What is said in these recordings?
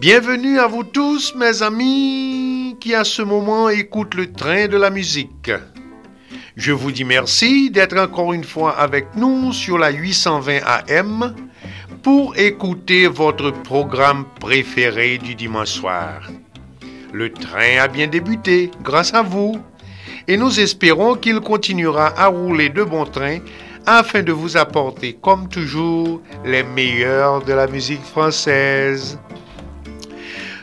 Bienvenue à vous tous, mes amis, qui à ce moment écoutent le train de la musique. Je vous dis merci d'être encore une fois avec nous sur la 820 AM pour écouter votre programme préféré du dimanche soir. Le train a bien débuté grâce à vous et nous espérons qu'il continuera à rouler de bon train afin de vous apporter comme toujours les meilleurs de la musique française.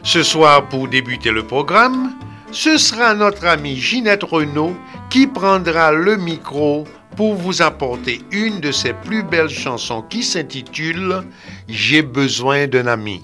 Ce soir, pour débuter le programme, ce sera notre amie Ginette Renault qui prendra le micro pour vous apporter une de ses plus belles chansons qui s'intitule J'ai besoin d'un ami.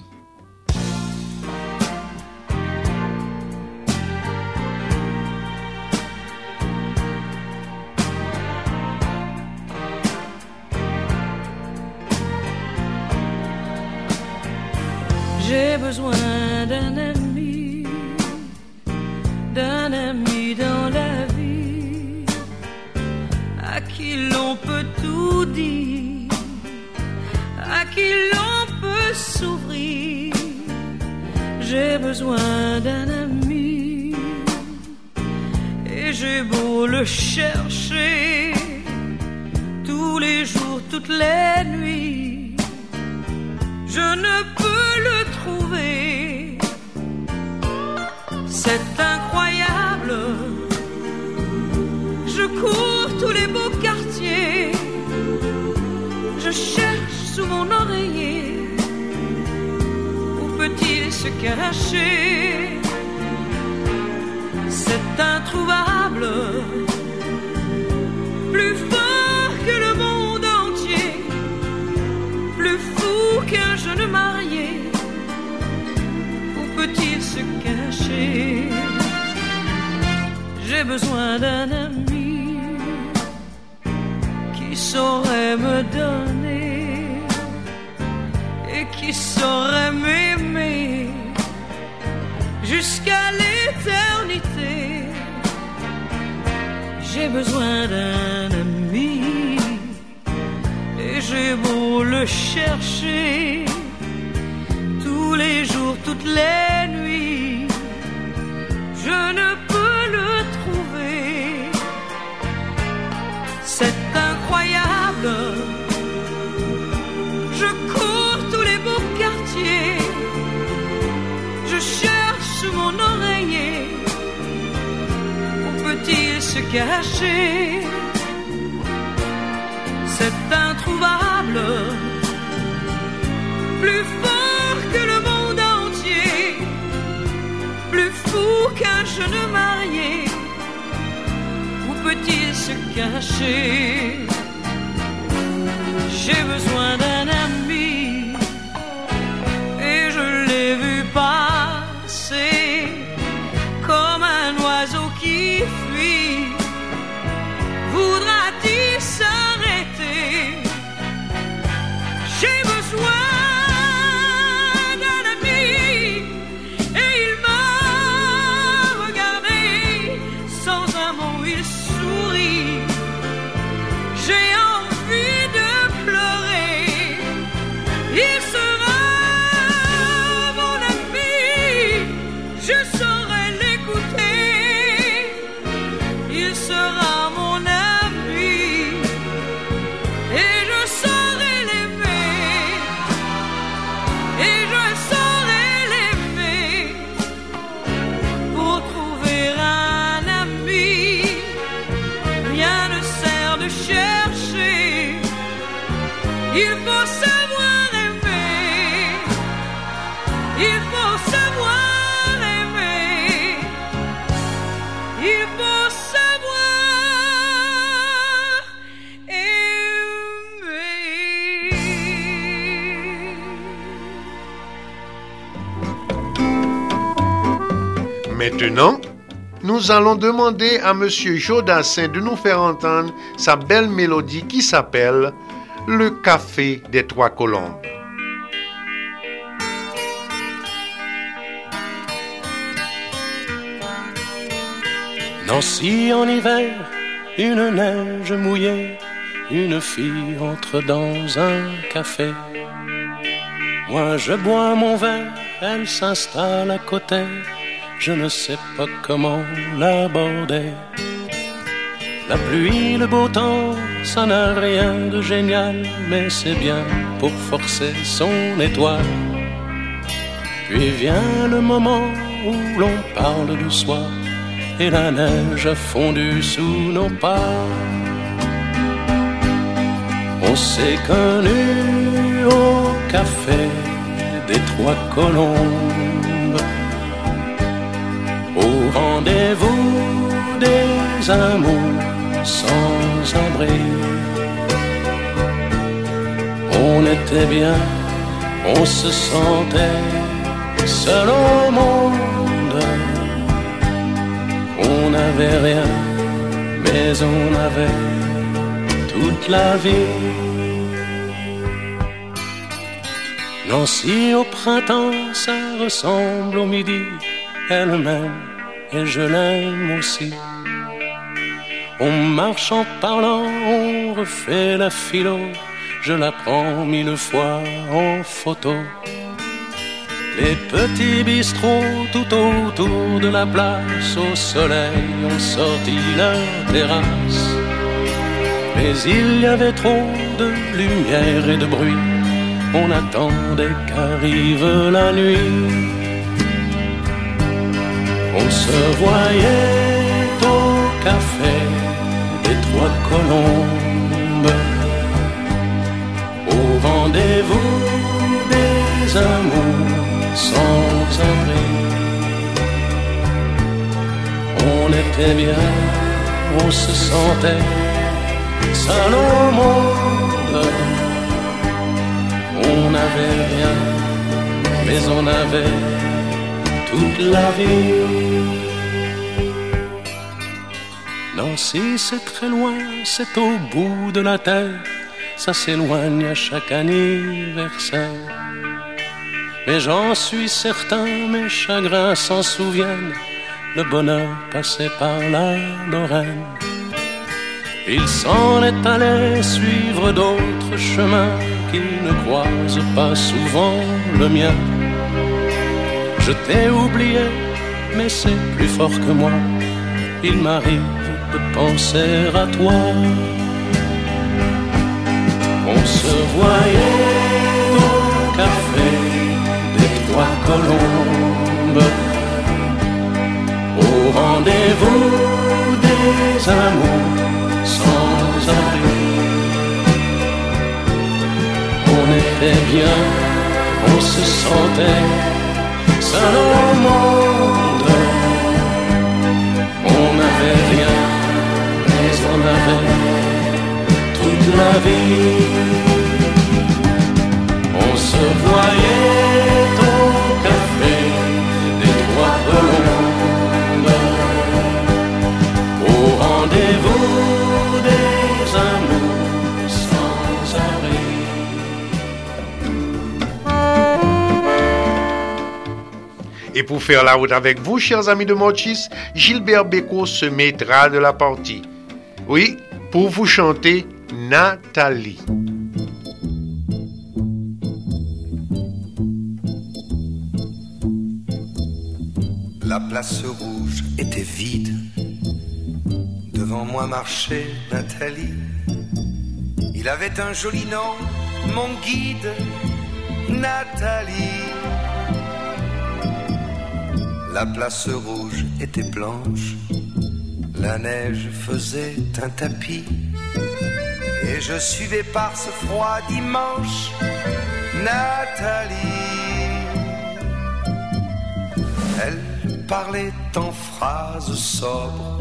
Qui l'on peut tout dire, à qui l'on peut s'ouvrir. J'ai besoin d'un ami, et j'ai beau le chercher tous les jours, toutes les nuits, je ne peux le trouver. C'est incroyable. Je cours tous les beaux Je cherche sous mon oreiller. Où peut-il se cacher C'est introuvable. Plus fort que le monde entier. Plus fou qu'un jeune marié peut-il se cacher? J'ai besoin d'un ami saurait me donner et qui saurait m'aimer jusqu'à l'éternité. J'ai besoin d'un ami et j'ai beau le chercher tous les jours, toutes les nuits, je ne Je cours tous les beaux quartiers. Je cherche mon oreiller. Où peut-il se cacher C'est introuvable. Plus fort que le monde entier, plus fou qu'un jeune marié. Où peut-il se cacher J'ai besoin d'un nous allons demander à Monsieur Jodassin de nous faire entendre sa belle mélodie qui s'appelle Le Café des Trois Colombes. Nancy en hiver, une neige mouillée, une fille entre dans un café. Moi je bois mon verre, elle s'installe à côté, je ne sais pas comment l'aborder. La pluie, le beau temps, ça n'a rien de génial, mais c'est bien pour forcer son étoile. Puis vient le moment où l'on parle du soir et la neige a fondu sous nos pas. On s'est connu au café des Trois Colombes, rendez-vous des amours sans abri. On était bien, on se sentait seul au monde. On n'avait rien, mais on avait toute la vie. Nancy au printemps, ça ressemble au midi. Elle m'aime et je l'aime aussi. On marche en parlant, on refait la philo. Je la prends mille fois en photo. Les petits bistrots tout autour de la place au soleil ont sorti leur terrasse. Mais il y avait trop de lumière et de bruit. On attendait qu'arrive la nuit. On se voyait au café des Trois Colombes. Au rendez-vous des amours sans abri. On était bien, on se sentait seul au monde. On n'avait rien, mais on avait toute la vie. Nancy, c'est très loin, c'est au bout de la terre, ça s'éloigne à chaque anniversaire. Mais j'en suis certain, mes chagrins s'en souviennent. Le bonheur passait par la Lorraine. Il s'en est allé suivre d'autres chemins qui ne croisent pas souvent le mien. Je t'ai oublié, mais c'est plus fort que moi. Il m'arrive de penser à toi. On se voyait au café trois colombes au rendez-vous des amours sans abri. On était bien, on se sentait monde. On n'avait rien, mais on avait toute la vie. On se voyait Et pour faire la route avec vous, chers amis de Mochis, Gilbert Bécaud se mettra de la partie. Oui, pour vous chanter Nathalie. La place rouge était vide. Devant moi marchait Nathalie. Il avait un joli nom, mon guide, Nathalie. La place rouge était blanche. La neige faisait un tapis. Et je suivais par ce froid dimanche Nathalie. Elle parlait en phrases sobres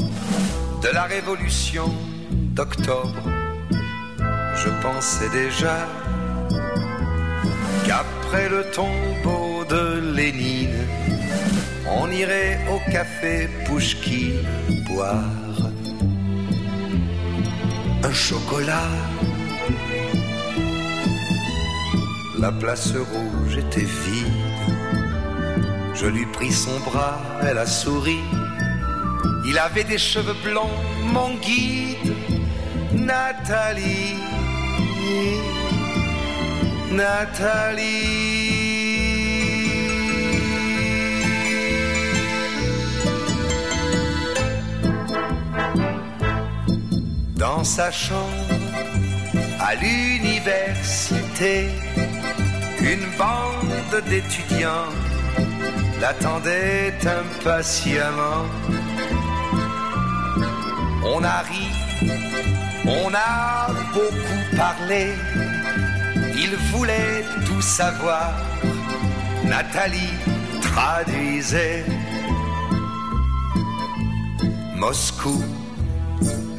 de la révolution d'octobre. Je pensais déjà qu'après le tombeau de Lénine, on irait au café Pouchki boire un chocolat. La place rouge était vide. Je lui pris son bras, elle a souri. Il avait des cheveux blancs, mon guide, Nathalie. Nathalie. Dans sa chambre, à l'université, une bande d'étudiants l'attendait impatiemment. On a ri, on a beaucoup parlé, il voulait tout savoir. Nathalie traduisait Moscou,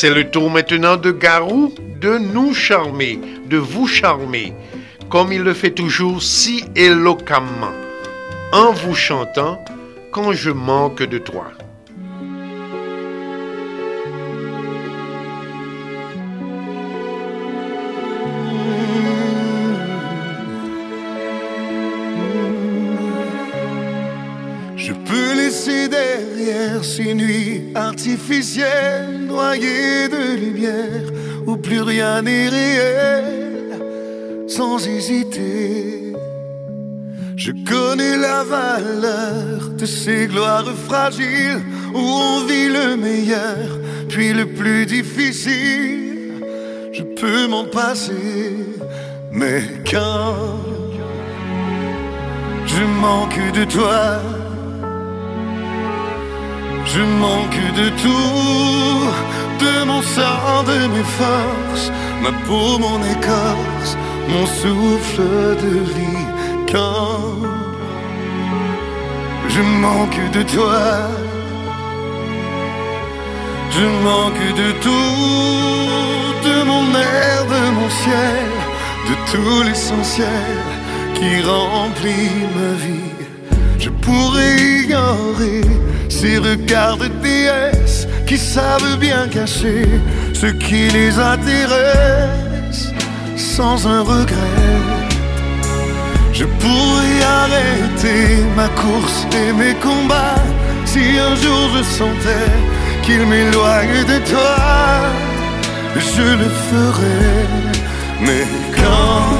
C'est le tour maintenant de Garou de nous charmer, de vous charmer, comme il le fait toujours si éloquemment, en vous chantant quand je manque de toi. Derrière ces nuits artificielles, noyées de lumière, où plus rien n'est réel, sans hésiter. Je connais la valeur de ces gloires fragiles, où on vit le meilleur, puis le plus difficile. Je peux m'en passer, mais quand je manque de toi, je manque de tout, de mon sang, de mes forces, ma peau, mon écorce, mon souffle de vie. Quand je manque de toi, je manque de tout, de mon air, de mon ciel, de tout l'essentiel qui remplit ma vie. Je pourrais ignorer ces regards de déesses qui savent bien cacher ce qui les intéresse sans un regret. Je pourrais arrêter ma course et mes combats si un jour je sentais qu'ils m'éloignent de toi. je le ferai. Mais quand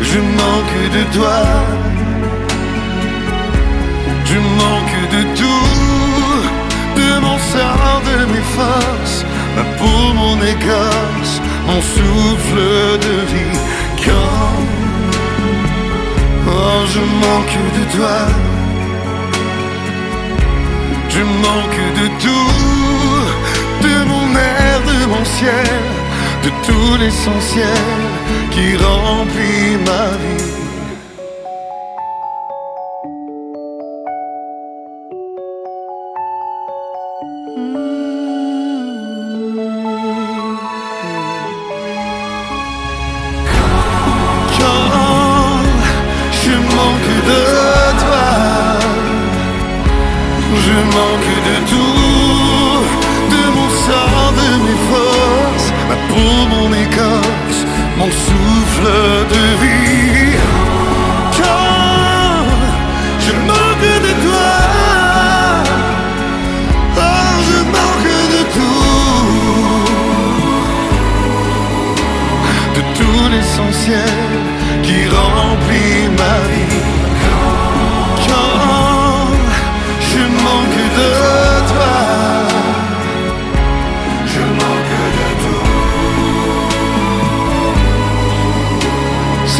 je manque de toi, je manque de tout, de mon sang, de mes forces, ma peau, mon écorce, mon souffle de vie. Quand oh, je manque de toi, je manque de tout, de mon air, de mon ciel, de tout l'essentiel qui remplit ma vie. Je manque de tout, de mon sang, de mes forces, ma peau, mon écorce, mon souffle de vie. Quand je manque de toi, oh, je manque de tout. De tout l'essentiel qui remplit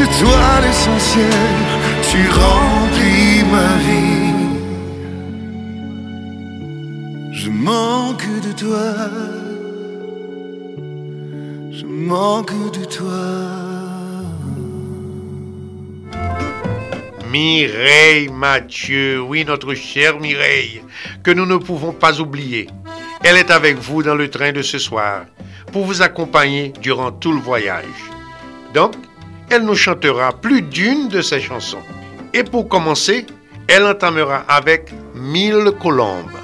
Toi l'essentiel, tu remplis ma vie. Je manque de toi. Je manque de toi. Mireille Mathieu, oui, notre chère Mireille, que nous ne pouvons pas oublier. Elle est avec vous dans le train de ce soir pour vous accompagner durant tout le voyage. Donc, elle nous chantera plus d'une de ses chansons. Et pour commencer, elle entamera avec Mille colombes.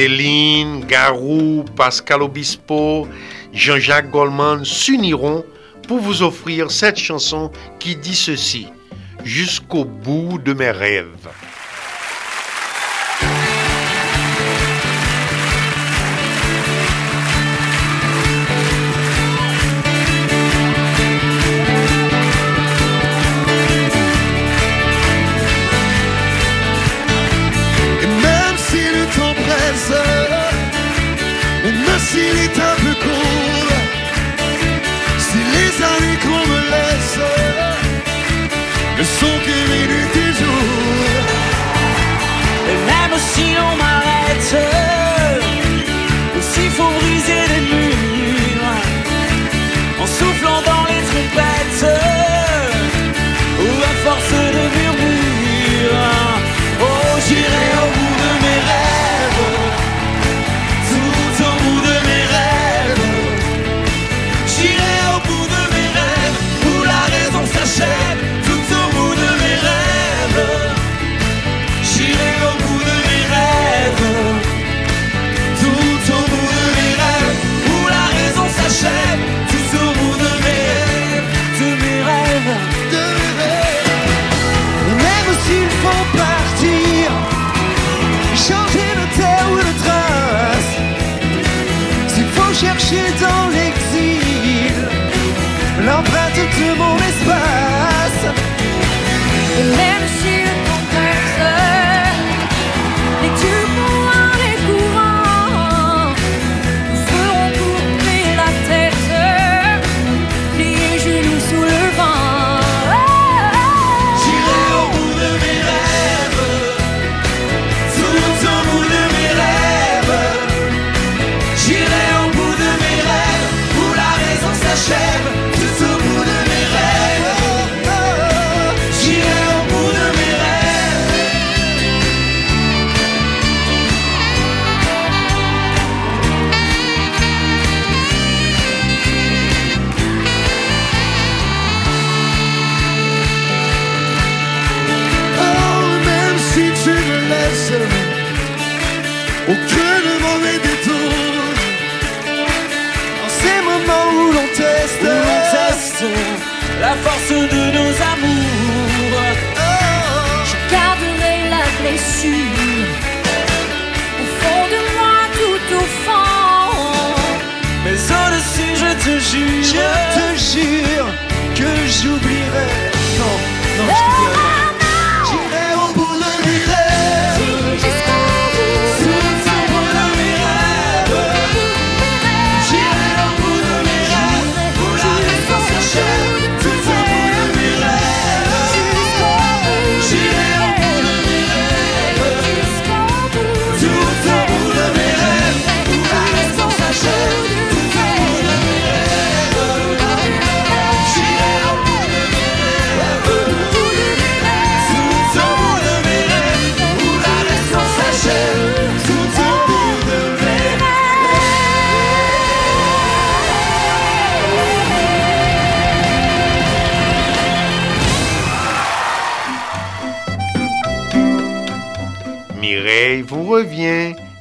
Céline, Garou, Pascal Obispo, Jean-Jacques Goldman s'uniront pour vous offrir cette chanson qui dit ceci Jusqu'au bout de mes rêves.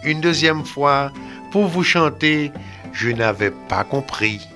une deuxième fois pour vous chanter Je n'avais pas compris.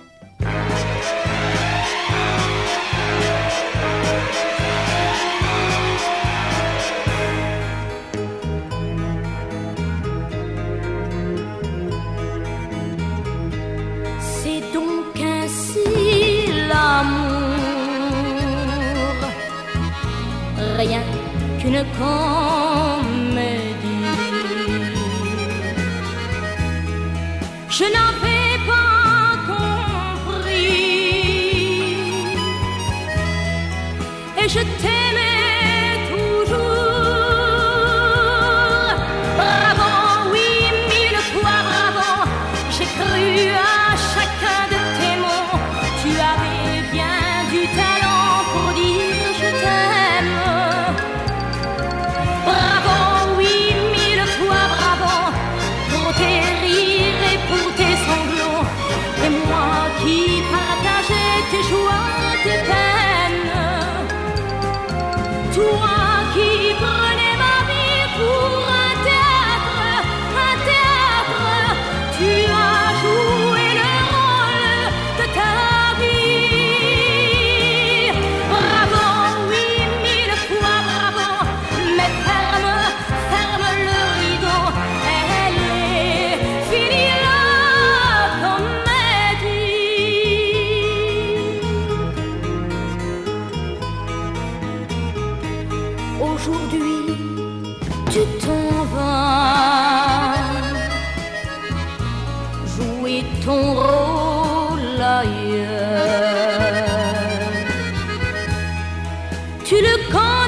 Tu le connais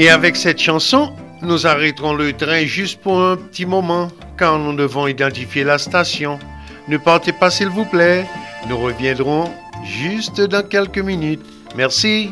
Et avec cette chanson, nous arrêterons le train juste pour un petit moment, car nous devons identifier la station. Ne partez pas, s'il vous plaît. Nous reviendrons juste dans quelques minutes. Merci.